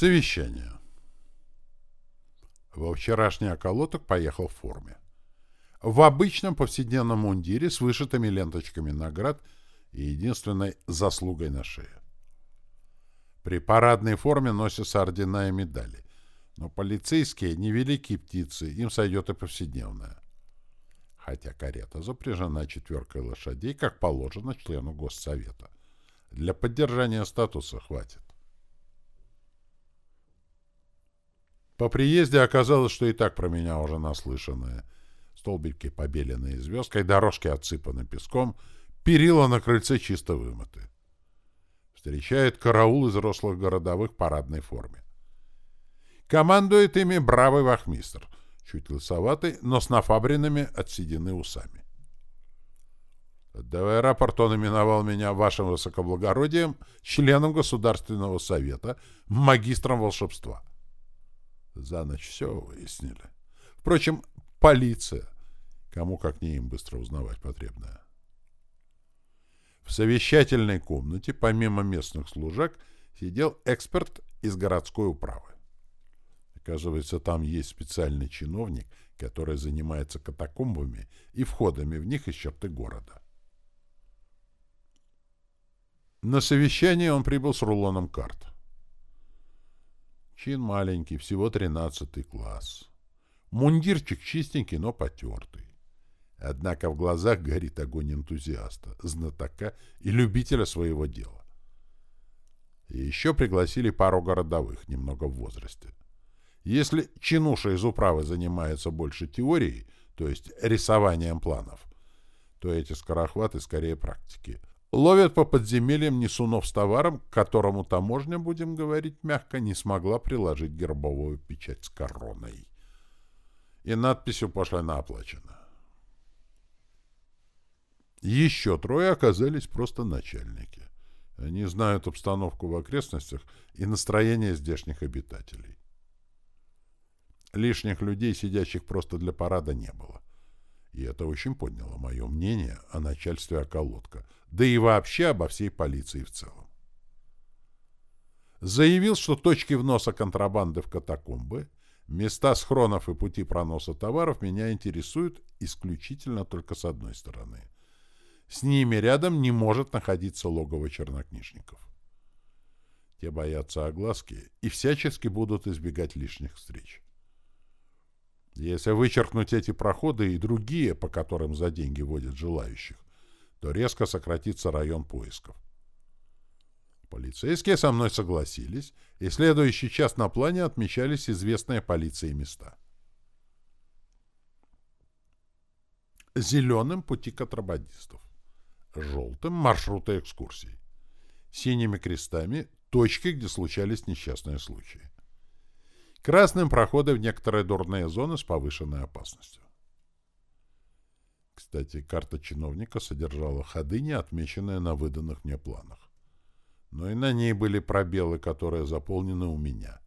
Совещание. Во вчерашний околоток поехал в форме. В обычном повседневном мундире с вышитыми ленточками наград и единственной заслугой на шее. При парадной форме носятся ордена и медали, но полицейские — невеликие птицы, им сойдет и повседневная. Хотя карета запряжена четверкой лошадей, как положено члену Госсовета. Для поддержания статуса хватит. По приезде оказалось, что и так про меня уже наслышанное. Столбики побеленные звездкой, дорожки отсыпаны песком, перила на крыльце чисто вымыты. Встречает караул из рослых городовых в парадной форме. Командует ими бравый вахмистр, чуть лысоватый, но с нафабренными от седины усами. Отдавая рапорт, он именовал меня вашим высокоблагородием, членом Государственного совета, магистром волшебства. За ночь все выяснили. Впрочем, полиция. Кому как не им быстро узнавать потребное. В совещательной комнате, помимо местных служак, сидел эксперт из городской управы. Оказывается, там есть специальный чиновник, который занимается катакомбами и входами в них из черты города. На совещание он прибыл с рулоном карт. Чин маленький, всего тринадцатый класс. Мундирчик чистенький, но потертый. Однако в глазах горит огонь энтузиаста, знатока и любителя своего дела. И еще пригласили пару городовых, немного в возрасте. Если чинуша из управы занимается больше теорией, то есть рисованием планов, то эти скорохваты скорее практики. Ловят по подземельям несунов с товаром, к которому таможня, будем говорить мягко, не смогла приложить гербовую печать с короной. И надписью пошлина оплачена. Еще трое оказались просто начальники. Они знают обстановку в окрестностях и настроение здешних обитателей. Лишних людей, сидящих просто для парада, не было. И это очень подняло мое мнение о начальстве околотка, да и вообще обо всей полиции в целом. Заявил, что точки вноса контрабанды в катакомбы, места схронов и пути проноса товаров меня интересуют исключительно только с одной стороны. С ними рядом не может находиться логово чернокнижников. Те боятся огласки и всячески будут избегать лишних встреч. Если вычеркнуть эти проходы и другие, по которым за деньги водят желающих, то резко сократится район поисков. Полицейские со мной согласились, и следующий час на плане отмечались известные полиции места. Зеленым — пути контрабандистов, желтым — маршруты экскурсий, синими крестами — точки, где случались несчастные случаи. Красным проходы в некоторые дурные зоны с повышенной опасностью. Кстати, карта чиновника содержала ходы, не отмеченные на выданных мне планах. Но и на ней были пробелы, которые заполнены у меня.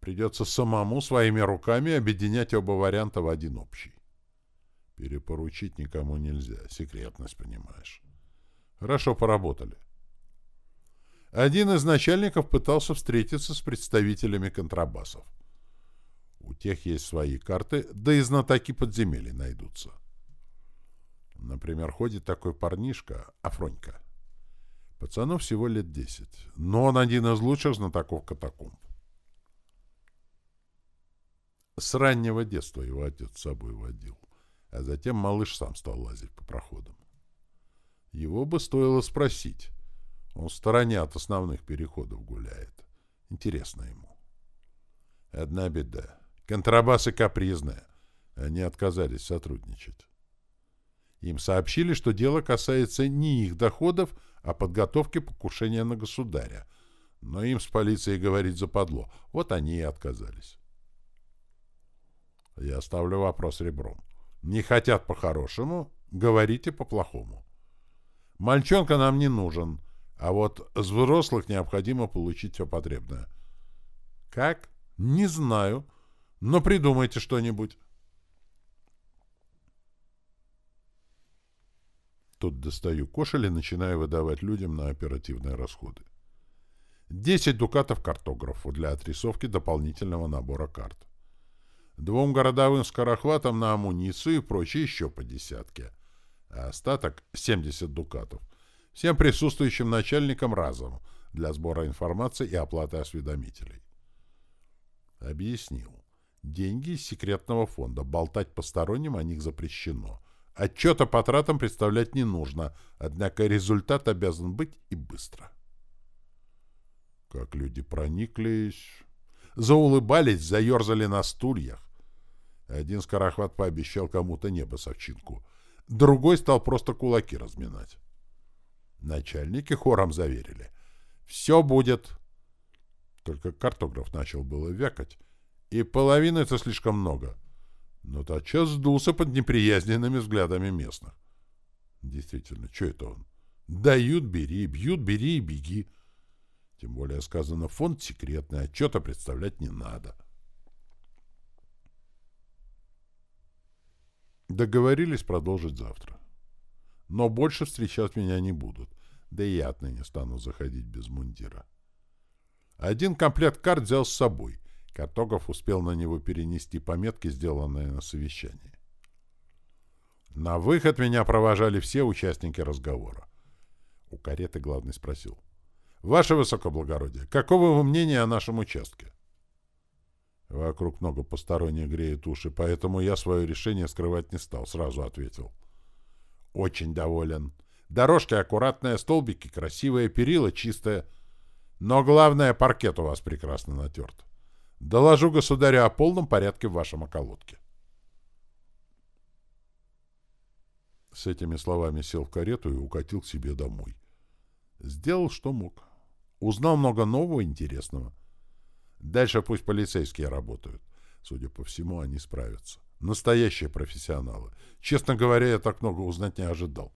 Придется самому своими руками объединять оба варианта в один общий. Перепоручить никому нельзя, секретность, понимаешь. Хорошо поработали. Один из начальников пытался встретиться с представителями контрабасов. У тех есть свои карты, да и знатоки подземелий найдутся. Например, ходит такой парнишка, Афронька. Пацану всего лет десять, но он один из лучших знатоков катакомб. С раннего детства его отец с собой водил, а затем малыш сам стал лазить по проходам. Его бы стоило спросить, он в стороне от основных переходов гуляет. Интересно ему. Одна беда. Контрабасы капризные. Они отказались сотрудничать. Им сообщили, что дело касается не их доходов, а подготовки покушения на государя. Но им с полицией говорить западло. Вот они и отказались. Я ставлю вопрос ребром. Не хотят по-хорошему, говорите по-плохому. Мальчонка нам не нужен. А вот с взрослых необходимо получить все потребное. Как? Не знаю. Но придумайте что-нибудь. Тут достаю кошель и начинаю выдавать людям на оперативные расходы. 10 дукатов картографу для отрисовки дополнительного набора карт. Двум городовым скорохватам на амуницию и прочее еще по десятке. А остаток — 70 дукатов. Всем присутствующим начальникам разом для сбора информации и оплаты осведомителей. Объяснил. Деньги из секретного фонда. Болтать посторонним о них запрещено. Отчета по тратам представлять не нужно, однако результат обязан быть и быстро. Как люди прониклись, заулыбались, заерзали на стульях. Один скорохват пообещал кому-то небо совчинку, другой стал просто кулаки разминать. Начальники хором заверили. «Все будет!» Только картограф начал было вякать, и половина — это слишком много. Но тотчас сдулся под неприязненными взглядами местных. Действительно, что это он? Дают — бери, бьют — бери и беги. Тем более сказано, фонд секретный, отчета представлять не надо. Договорились продолжить завтра. Но больше встречать меня не будут, да и я отныне стану заходить без мундира. Один комплект карт взял с собой. Картограф успел на него перенести пометки, сделанные на совещании. На выход меня провожали все участники разговора. У кареты главный спросил. «Ваше высокоблагородие, какого вы мнения о нашем участке?» Вокруг много посторонних греет уши, поэтому я свое решение скрывать не стал, сразу ответил. «Очень доволен. Дорожки аккуратные, столбики красивые, перила чистые. Но главное, паркет у вас прекрасно натерт. Доложу государю о полном порядке в вашем околотке. С этими словами сел в карету и укатил к себе домой. Сделал, что мог. Узнал много нового интересного. Дальше пусть полицейские работают. Судя по всему, они справятся. Настоящие профессионалы. Честно говоря, я так много узнать не ожидал.